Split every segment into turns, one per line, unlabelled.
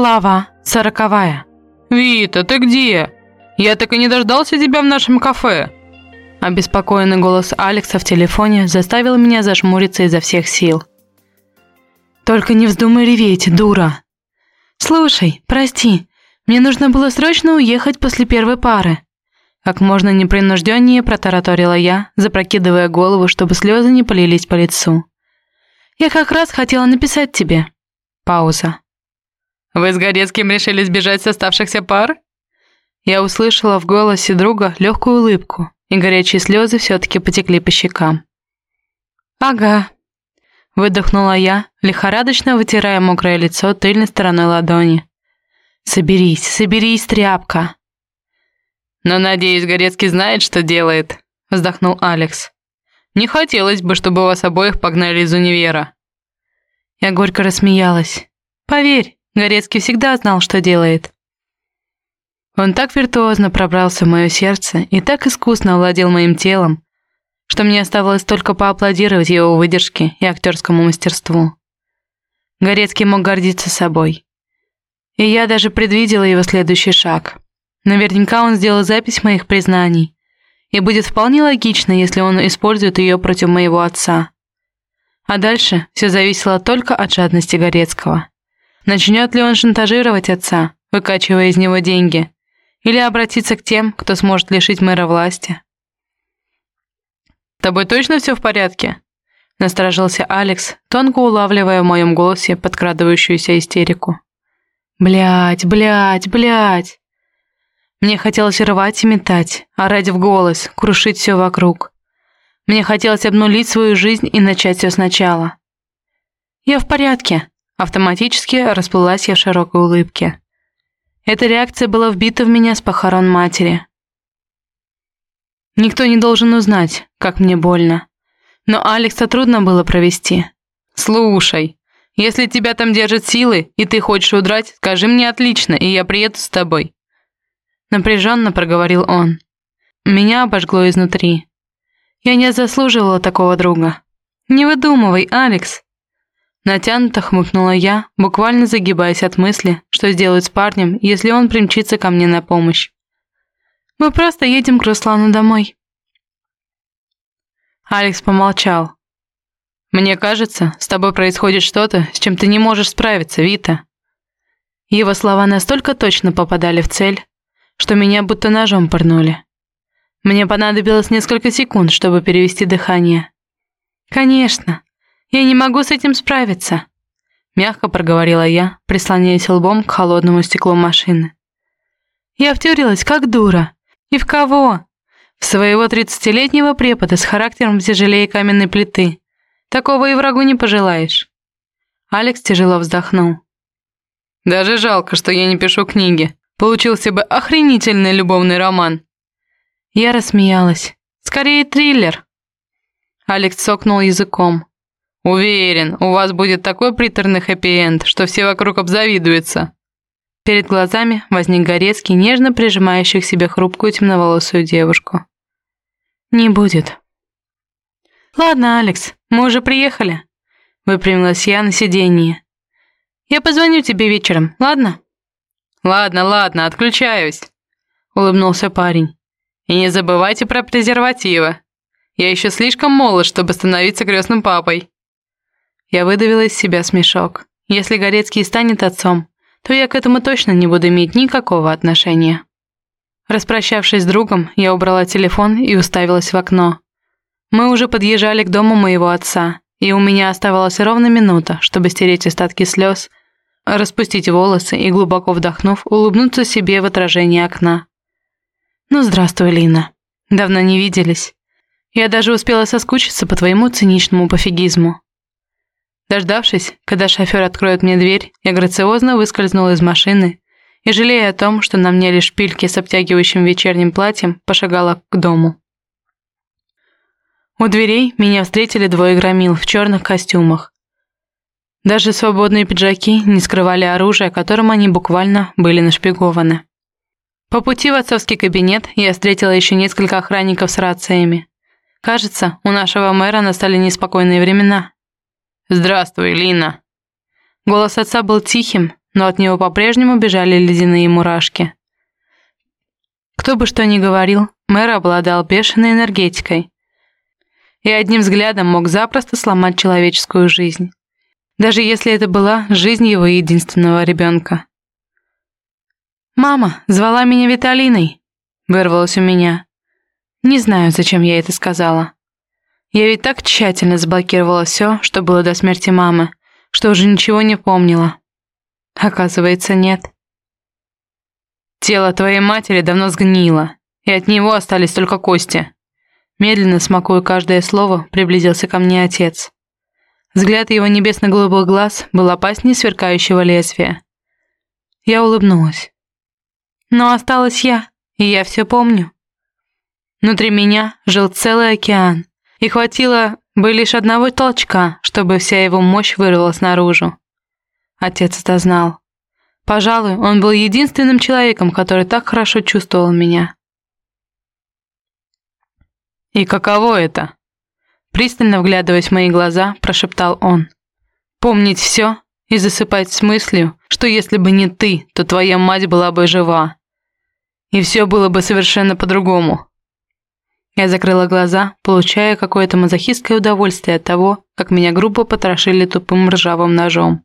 Глава сороковая.
«Вита, ты где? Я так и не дождался тебя в нашем кафе!»
Обеспокоенный голос Алекса в телефоне заставил меня зажмуриться изо всех сил. «Только не вздумай реветь, дура!» «Слушай, прости, мне нужно было срочно уехать после первой пары». Как можно непринужденнее протараторила я, запрокидывая голову, чтобы слезы не полились по лицу. «Я как раз хотела написать тебе». Пауза.
«Вы с Горецким решили сбежать с оставшихся пар?»
Я услышала в голосе друга легкую улыбку, и горячие слезы все-таки потекли по щекам. «Ага», — выдохнула я, лихорадочно вытирая мокрое лицо тыльной стороной ладони. «Соберись, соберись, тряпка!»
«Но, надеюсь, Горецкий знает, что делает», — вздохнул Алекс. «Не хотелось бы, чтобы вас обоих погнали из универа».
Я горько рассмеялась. «Поверь, Горецкий всегда знал, что делает». Он так виртуозно пробрался в мое сердце и так искусно овладел моим телом, что мне оставалось только поаплодировать его выдержке и актерскому мастерству. Горецкий мог гордиться собой. И я даже предвидела его следующий шаг. Наверняка он сделал запись моих признаний, и будет вполне логично, если он использует ее против моего отца. А дальше все зависело только от жадности Горецкого. Начнет ли он шантажировать отца, выкачивая из него деньги, или обратиться к тем, кто сможет лишить мэра власти?
«С тобой точно все в порядке?» Насторожился Алекс, тонко улавливая в моем голосе подкрадывающуюся истерику.
Блять, блять, блять. Мне хотелось рвать и метать, орать в голос, крушить все вокруг. Мне хотелось обнулить свою жизнь и начать все сначала. «Я в порядке», — автоматически расплылась я в широкой улыбке. Эта реакция была вбита в меня с похорон матери. Никто не должен узнать, как мне больно. Но Алекса трудно было провести.
«Слушай, если тебя там держат силы, и ты хочешь удрать, скажи мне отлично, и я приеду с тобой.
Напряженно проговорил он. Меня обожгло изнутри. Я не заслуживала такого друга. Не выдумывай, Алекс. Натянуто хмыкнула я, буквально загибаясь от мысли, что сделать с парнем, если он примчится ко мне на помощь. Мы просто едем к Руслану домой. Алекс помолчал.
«Мне кажется, с тобой происходит что-то, с чем ты не можешь справиться, Вита».
Его слова настолько точно попадали в цель, что меня будто ножом пырнули. Мне понадобилось несколько секунд, чтобы перевести дыхание. «Конечно, я не могу с этим справиться», — мягко проговорила я, прислоняясь лбом к холодному стеклу машины. «Я втюрилась, как дура. И в кого? В своего тридцатилетнего препода с характером тяжелее каменной плиты. Такого и врагу не пожелаешь». Алекс тяжело вздохнул.
«Даже жалко, что я не пишу книги. Получился бы охренительный любовный роман.
Я рассмеялась. Скорее триллер.
Алекс сокнул языком. Уверен, у вас будет такой приторный хэппи-энд, что все вокруг обзавидуются.
Перед глазами возник Горецкий, нежно прижимающий к себе хрупкую темноволосую девушку. «Не будет». «Ладно, Алекс, мы уже приехали», — выпрямилась я на сиденье. «Я позвоню тебе вечером, ладно?»
«Ладно, ладно, отключаюсь», — улыбнулся парень. «И не забывайте про презервативы. Я еще слишком молод, чтобы становиться крестным папой».
Я выдавила из себя смешок. Если Горецкий станет отцом, то я к этому точно не буду иметь никакого отношения. Распрощавшись с другом, я убрала телефон и уставилась в окно. Мы уже подъезжали к дому моего отца, и у меня оставалась ровно минута, чтобы стереть остатки слез распустить волосы и, глубоко вдохнув, улыбнуться себе в отражении окна. «Ну, здравствуй, Лина. Давно не виделись. Я даже успела соскучиться по твоему циничному пофигизму». Дождавшись, когда шофер откроет мне дверь, я грациозно выскользнула из машины и, жалея о том, что на мне лишь шпильки с обтягивающим вечерним платьем, пошагала к дому. У дверей меня встретили двое громил в черных костюмах, даже свободные пиджаки не скрывали оружие, которым они буквально были нашпигованы. По пути в отцовский кабинет я встретила еще несколько охранников с рациями. Кажется, у нашего мэра настали неспокойные времена.
«Здравствуй, Лина!»
Голос отца был тихим, но от него по-прежнему бежали ледяные мурашки. Кто бы что ни говорил, мэр обладал бешеной энергетикой и одним взглядом мог запросто сломать человеческую жизнь. Даже если это была жизнь его единственного ребенка. «Мама звала меня Виталиной», — вырвалось у меня. Не знаю, зачем я это сказала. Я ведь так тщательно заблокировала все, что было до смерти мамы, что уже ничего не помнила. Оказывается, нет. Тело твоей матери давно сгнило, и от него остались только кости. Медленно, смакуя каждое слово, приблизился ко мне отец. Взгляд его небесно-голубых глаз был опаснее сверкающего лезвия. Я улыбнулась. Но осталась я, и я все помню. Внутри меня жил целый океан, и хватило бы лишь одного толчка, чтобы вся его мощь вырвалась наружу. Отец это знал. Пожалуй, он был единственным человеком, который так хорошо чувствовал меня. «И каково это?» Пристально вглядываясь в мои глаза, прошептал он. «Помнить все и засыпать с мыслью, что если бы не ты, то твоя мать была бы жива. И все было бы совершенно по-другому. Я закрыла глаза, получая какое-то мазохистское удовольствие от того, как меня грубо потрошили тупым ржавым ножом.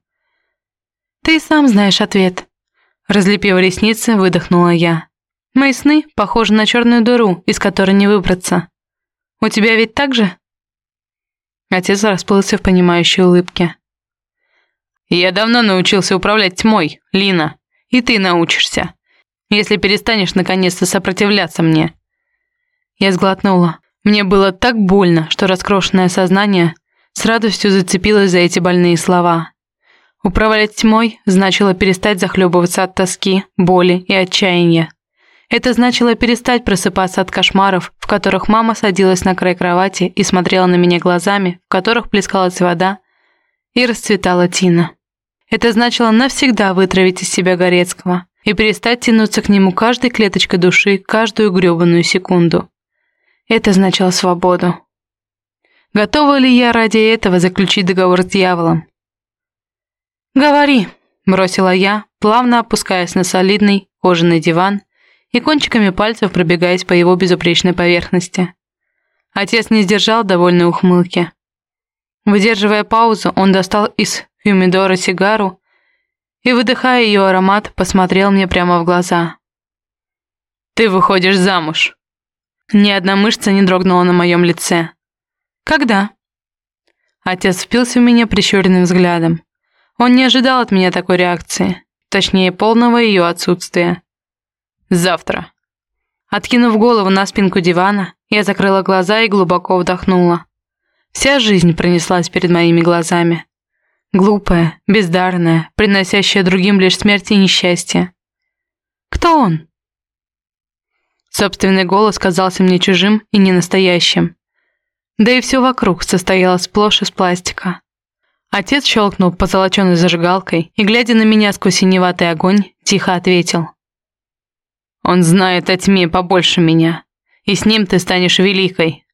«Ты сам знаешь ответ», — разлепив ресницы, выдохнула я. «Мои сны похожи на черную дыру, из которой не выбраться. У тебя ведь так же?» Отец расплылся в понимающей улыбке. «Я давно научился управлять тьмой, Лина, и ты научишься, если перестанешь наконец-то сопротивляться мне». Я сглотнула. Мне было так больно, что раскрошенное сознание с радостью зацепилось за эти больные слова. Управлять тьмой значило перестать захлебываться от тоски, боли и отчаяния. Это значило перестать просыпаться от кошмаров, в которых мама садилась на край кровати и смотрела на меня глазами, в которых плескалась вода, и расцветала Тина. Это значило навсегда вытравить из себя Горецкого и перестать тянуться к нему каждой клеточкой души, каждую грёбаную секунду. Это значило свободу. Готова ли я ради этого заключить договор с дьяволом? «Говори», — бросила я, плавно опускаясь на солидный кожаный диван и кончиками пальцев пробегаясь по его безупречной поверхности. Отец не сдержал довольной ухмылки. Выдерживая паузу, он достал из юмидора сигару и, выдыхая ее аромат, посмотрел мне прямо в глаза. «Ты выходишь замуж!» Ни одна мышца не дрогнула на моем лице. «Когда?» Отец впился в меня прищуренным взглядом. Он не ожидал от меня такой реакции, точнее, полного ее отсутствия. «Завтра». Откинув голову на спинку дивана, я закрыла глаза и глубоко вдохнула. Вся жизнь пронеслась перед моими глазами. Глупая, бездарная, приносящая другим лишь смерть и несчастье. «Кто он?» Собственный голос казался мне чужим и ненастоящим. Да и все вокруг состояло сплошь из пластика. Отец щелкнул по золоченой зажигалкой и, глядя на меня сквозь синеватый огонь, тихо ответил. «Он знает о тьме побольше меня, и с ним ты станешь великой».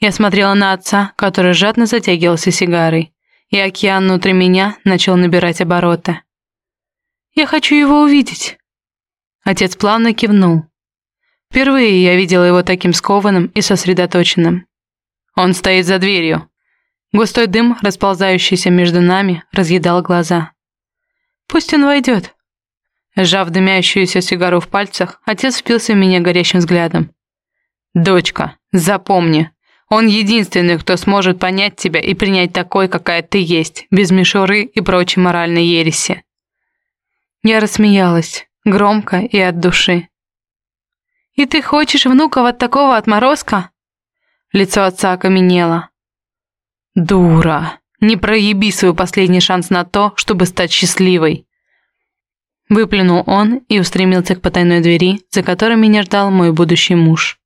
Я смотрела на отца, который жадно затягивался сигарой, и океан внутри меня начал набирать обороты. «Я хочу его увидеть». Отец плавно кивнул, Впервые я видела его таким скованным и сосредоточенным. Он стоит за дверью. Густой дым, расползающийся между нами, разъедал глаза. «Пусть он войдет». Сжав дымящуюся сигару в пальцах, отец впился в меня горящим взглядом. «Дочка, запомни, он единственный, кто сможет понять тебя и принять такой, какая ты есть, без мишуры и прочей моральной ереси». Я рассмеялась, громко и от души. «И ты хочешь внуков от такого отморозка?» Лицо отца окаменело. «Дура! Не проеби свой последний шанс на то, чтобы стать счастливой!» Выплюнул он и устремился к потайной двери, за которой меня ждал мой будущий муж.